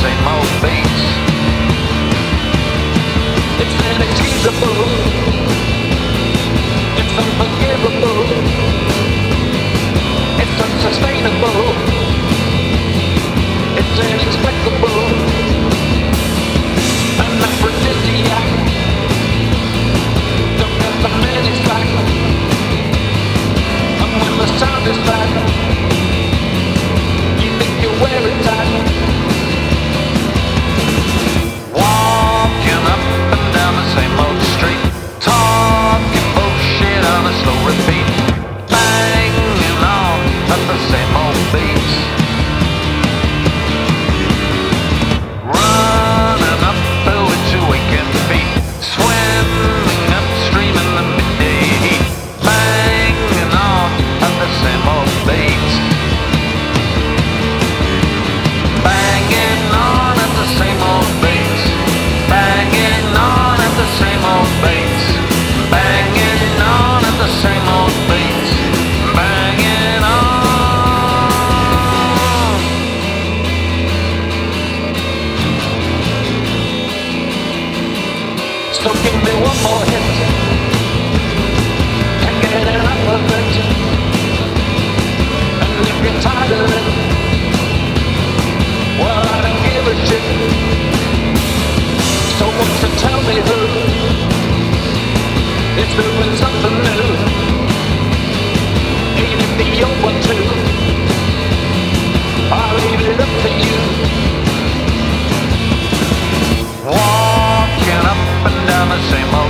St. Mountain. So give me one more hit. Take it and I'm perfect. on the same old